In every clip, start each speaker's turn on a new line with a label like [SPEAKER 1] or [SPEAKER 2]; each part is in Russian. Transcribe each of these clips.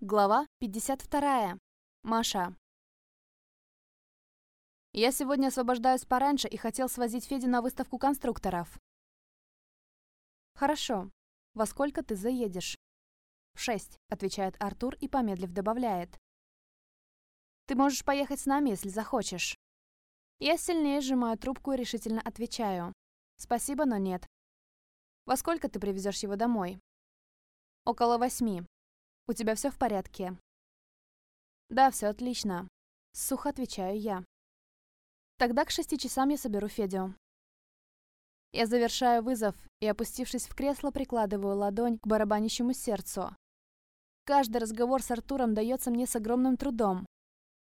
[SPEAKER 1] Глава 52. Маша. Я сегодня освобождаюсь пораньше и хотел свозить Федю на выставку конструкторов. Хорошо. Во сколько ты заедешь? В шесть, отвечает Артур и, помедлив, добавляет. Ты можешь поехать с нами, если захочешь. Я сильнее сжимаю трубку и решительно отвечаю. Спасибо, но нет. Во сколько ты привезешь его домой? Около восьми. У тебя все в порядке?» «Да, все отлично», — сухо отвечаю я. «Тогда к шести часам я соберу Федю». Я завершаю вызов и, опустившись в кресло, прикладываю ладонь к барабанящему сердцу. Каждый разговор с Артуром дается мне с огромным трудом.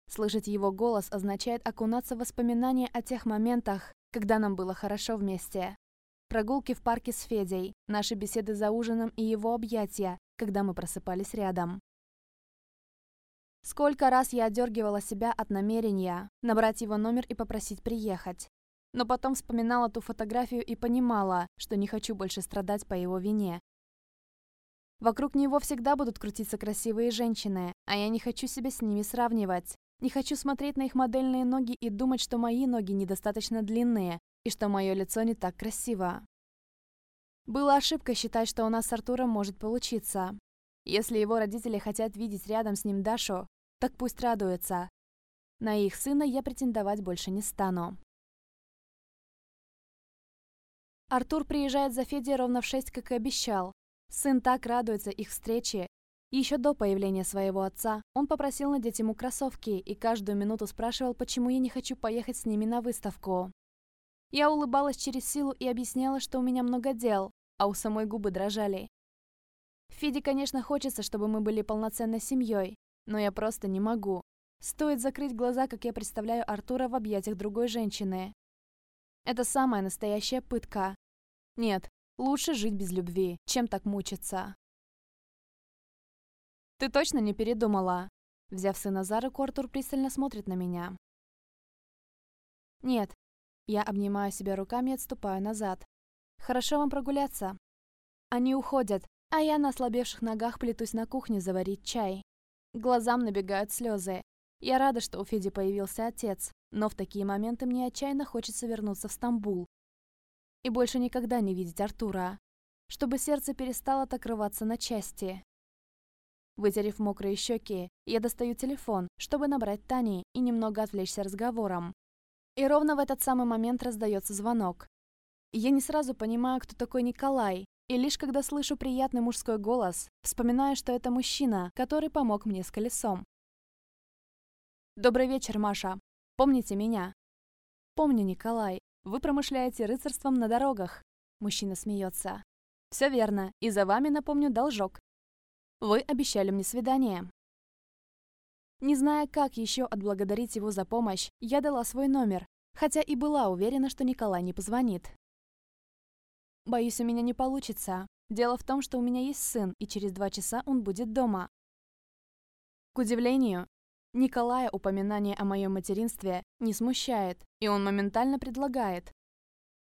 [SPEAKER 1] Слышать его голос означает окунаться в воспоминания о тех моментах, когда нам было хорошо вместе. Прогулки в парке с Федей, наши беседы за ужином и его объятия, когда мы просыпались рядом. Сколько раз я отдергивала себя от намерения набрать его номер и попросить приехать. Но потом вспоминала ту фотографию и понимала, что не хочу больше страдать по его вине. Вокруг него всегда будут крутиться красивые женщины, а я не хочу себя с ними сравнивать. Не хочу смотреть на их модельные ноги и думать, что мои ноги недостаточно длинные и что мое лицо не так красиво. Было ошибкой считать, что у нас с Артуром может получиться. Если его родители хотят видеть рядом с ним Дашу, так пусть радуются. На их сына я претендовать больше не стану. Артур приезжает за Федей ровно в шесть, как и обещал. Сын так радуется их встрече. Еще до появления своего отца он попросил надеть ему кроссовки и каждую минуту спрашивал, почему я не хочу поехать с ними на выставку. Я улыбалась через силу и объясняла, что у меня много дел, а у самой губы дрожали. Феде, конечно, хочется, чтобы мы были полноценной семьей, но я просто не могу. Стоит закрыть глаза, как я представляю Артура в объятиях другой женщины. Это самая настоящая пытка. Нет, лучше жить без любви, чем так мучиться. «Ты точно не передумала?» Взяв сына за руку, Артур пристально смотрит на меня. «Нет, я обнимаю себя руками и отступаю назад. «Хорошо вам прогуляться». Они уходят, а я на ослабевших ногах плетусь на кухню заварить чай. Глазам набегают слезы. Я рада, что у Феди появился отец, но в такие моменты мне отчаянно хочется вернуться в Стамбул. И больше никогда не видеть Артура. Чтобы сердце перестало так рваться на части. Вытерев мокрые щеки, я достаю телефон, чтобы набрать Тани и немного отвлечься разговором. И ровно в этот самый момент раздается звонок. Я не сразу понимаю, кто такой Николай, и лишь когда слышу приятный мужской голос, вспоминаю, что это мужчина, который помог мне с колесом. «Добрый вечер, Маша. Помните меня?» «Помню, Николай. Вы промышляете рыцарством на дорогах». Мужчина смеется. «Все верно, и за вами, напомню, должок. Вы обещали мне свидание». Не зная, как еще отблагодарить его за помощь, я дала свой номер, хотя и была уверена, что Николай не позвонит. Боюсь, у меня не получится. Дело в том, что у меня есть сын, и через два часа он будет дома. К удивлению, Николая упоминание о моем материнстве не смущает, и он моментально предлагает.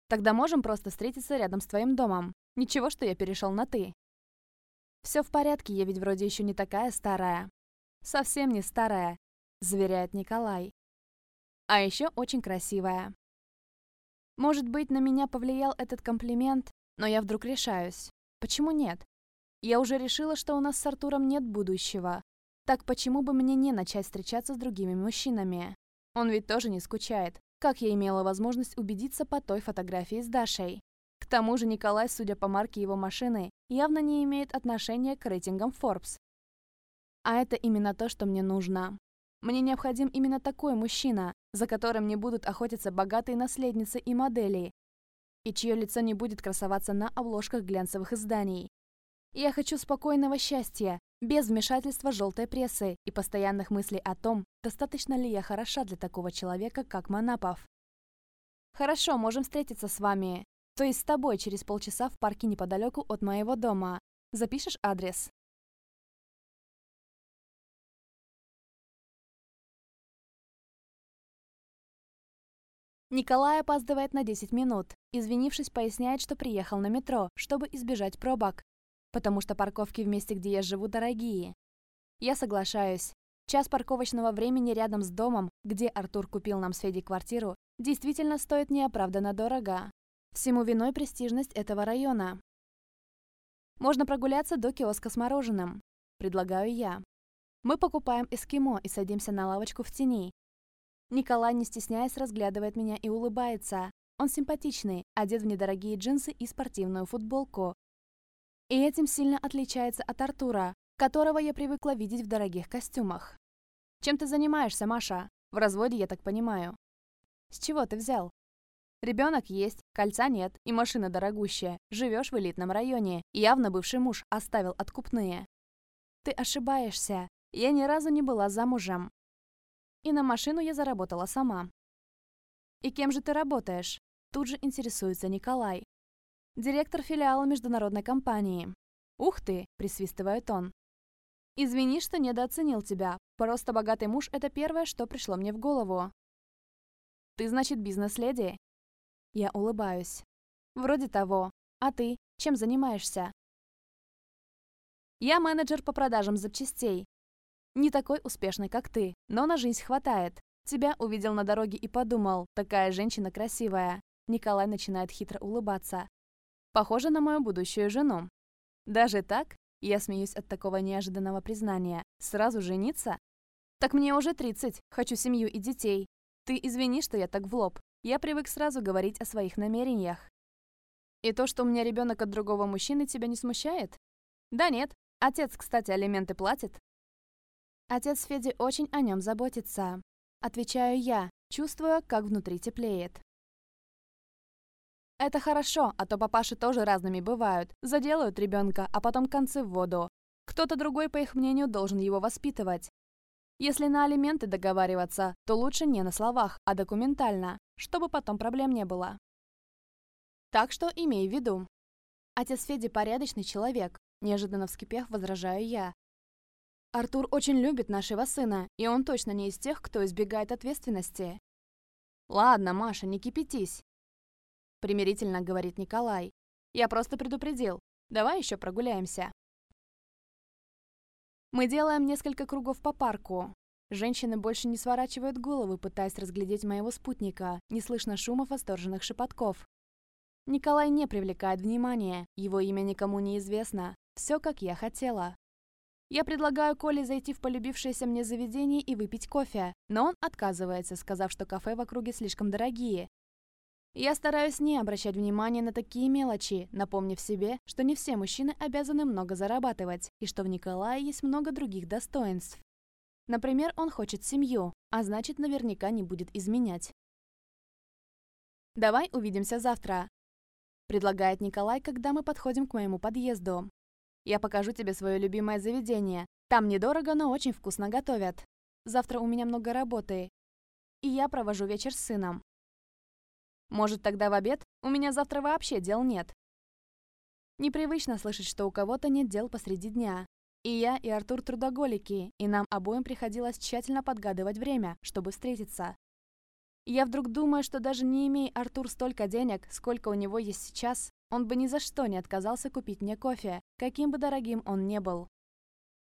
[SPEAKER 1] Тогда можем просто встретиться рядом с твоим домом. Ничего, что я перешел на «ты». Все в порядке, я ведь вроде еще не такая старая. «Совсем не старая», — заверяет Николай. «А еще очень красивая». Может быть, на меня повлиял этот комплимент, но я вдруг решаюсь. Почему нет? Я уже решила, что у нас с Артуром нет будущего. Так почему бы мне не начать встречаться с другими мужчинами? Он ведь тоже не скучает. Как я имела возможность убедиться по той фотографии с Дашей. К тому же Николай, судя по марке его машины, явно не имеет отношения к рейтингам Forbes. А это именно то, что мне нужно. Мне необходим именно такой мужчина, за которым не будут охотиться богатые наследницы и модели, и чье лицо не будет красоваться на обложках глянцевых изданий. Я хочу спокойного счастья, без вмешательства желтой прессы и постоянных мыслей о том, достаточно ли я хороша для такого человека, как Манапов. Хорошо, можем встретиться с вами. То есть с тобой через полчаса в парке неподалеку от моего дома. Запишешь адрес? Николай опаздывает на 10 минут. Извинившись, поясняет, что приехал на метро, чтобы избежать пробок. Потому что парковки в месте, где я живу, дорогие. Я соглашаюсь. Час парковочного времени рядом с домом, где Артур купил нам с Федей квартиру, действительно стоит неоправданно дорого. Всему виной престижность этого района. Можно прогуляться до киоска с мороженым, предлагаю я. Мы покупаем эскимо и садимся на лавочку в тени. Николай, не стесняясь, разглядывает меня и улыбается. Он симпатичный, одет в недорогие джинсы и спортивную футболку. И этим сильно отличается от Артура, которого я привыкла видеть в дорогих костюмах. «Чем ты занимаешься, Маша? В разводе, я так понимаю». «С чего ты взял?» Ребенок есть, кольца нет, и машина дорогущая. Живешь в элитном районе. Явно бывший муж оставил откупные. Ты ошибаешься. Я ни разу не была замужем. И на машину я заработала сама. И кем же ты работаешь? Тут же интересуется Николай. Директор филиала международной компании. Ух ты, присвистывает он. Извини, что недооценил тебя. Просто богатый муж – это первое, что пришло мне в голову. Ты, значит, бизнес-леди? Я улыбаюсь. Вроде того. А ты? Чем занимаешься? Я менеджер по продажам запчастей. Не такой успешный, как ты, но на жизнь хватает. Тебя увидел на дороге и подумал, такая женщина красивая. Николай начинает хитро улыбаться. Похоже на мою будущую жену. Даже так? Я смеюсь от такого неожиданного признания. Сразу жениться? Так мне уже 30, хочу семью и детей. Ты извини, что я так в лоб. Я привык сразу говорить о своих намерениях. И то, что у меня ребенок от другого мужчины, тебя не смущает? Да нет. Отец, кстати, алименты платит. Отец Феди очень о нем заботится. Отвечаю я, чувствуя, как внутри теплеет. Это хорошо, а то папаши тоже разными бывают. Заделают ребенка, а потом концы в воду. Кто-то другой, по их мнению, должен его воспитывать. Если на алименты договариваться, то лучше не на словах, а документально, чтобы потом проблем не было. Так что имей в виду. Отец Феди порядочный человек, неожиданно вскипев, возражаю я. Артур очень любит нашего сына, и он точно не из тех, кто избегает ответственности. Ладно, Маша, не кипятись. Примирительно говорит Николай. Я просто предупредил. Давай еще прогуляемся. Мы делаем несколько кругов по парку. Женщины больше не сворачивают головы, пытаясь разглядеть моего спутника. Не слышно шумов восторженных шепотков. Николай не привлекает внимания, его имя никому не известно. Все, как я хотела. Я предлагаю Коле зайти в полюбившееся мне заведение и выпить кофе, но он отказывается, сказав, что кафе в округе слишком дорогие, я стараюсь не обращать внимания на такие мелочи, напомнив себе, что не все мужчины обязаны много зарабатывать, и что в Николае есть много других достоинств. Например, он хочет семью, а значит наверняка не будет изменять. «Давай увидимся завтра», – предлагает Николай, когда мы подходим к моему подъезду. «Я покажу тебе свое любимое заведение. Там недорого, но очень вкусно готовят. Завтра у меня много работы, и я провожу вечер с сыном. Может, тогда в обед? У меня завтра вообще дел нет. Непривычно слышать, что у кого-то нет дел посреди дня. И я, и Артур трудоголики, и нам обоим приходилось тщательно подгадывать время, чтобы встретиться. Я вдруг думаю, что даже не имея Артур столько денег, сколько у него есть сейчас, он бы ни за что не отказался купить мне кофе, каким бы дорогим он не был.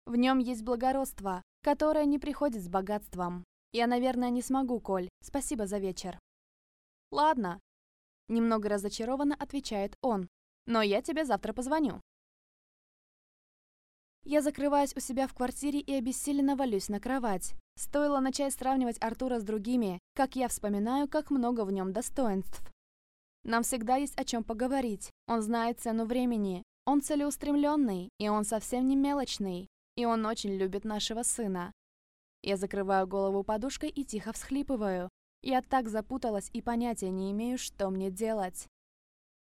[SPEAKER 1] В нем есть благородство, которое не приходит с богатством. Я, наверное, не смогу, Коль. Спасибо за вечер. «Ладно», — немного разочарованно отвечает он, «но я тебе завтра позвоню». Я закрываюсь у себя в квартире и обессиленно валюсь на кровать. Стоило начать сравнивать Артура с другими, как я вспоминаю, как много в нем достоинств. Нам всегда есть о чем поговорить. Он знает цену времени. Он целеустремленный, и он совсем не мелочный. И он очень любит нашего сына. Я закрываю голову подушкой и тихо всхлипываю. Я так запуталась и понятия не имею, что мне делать.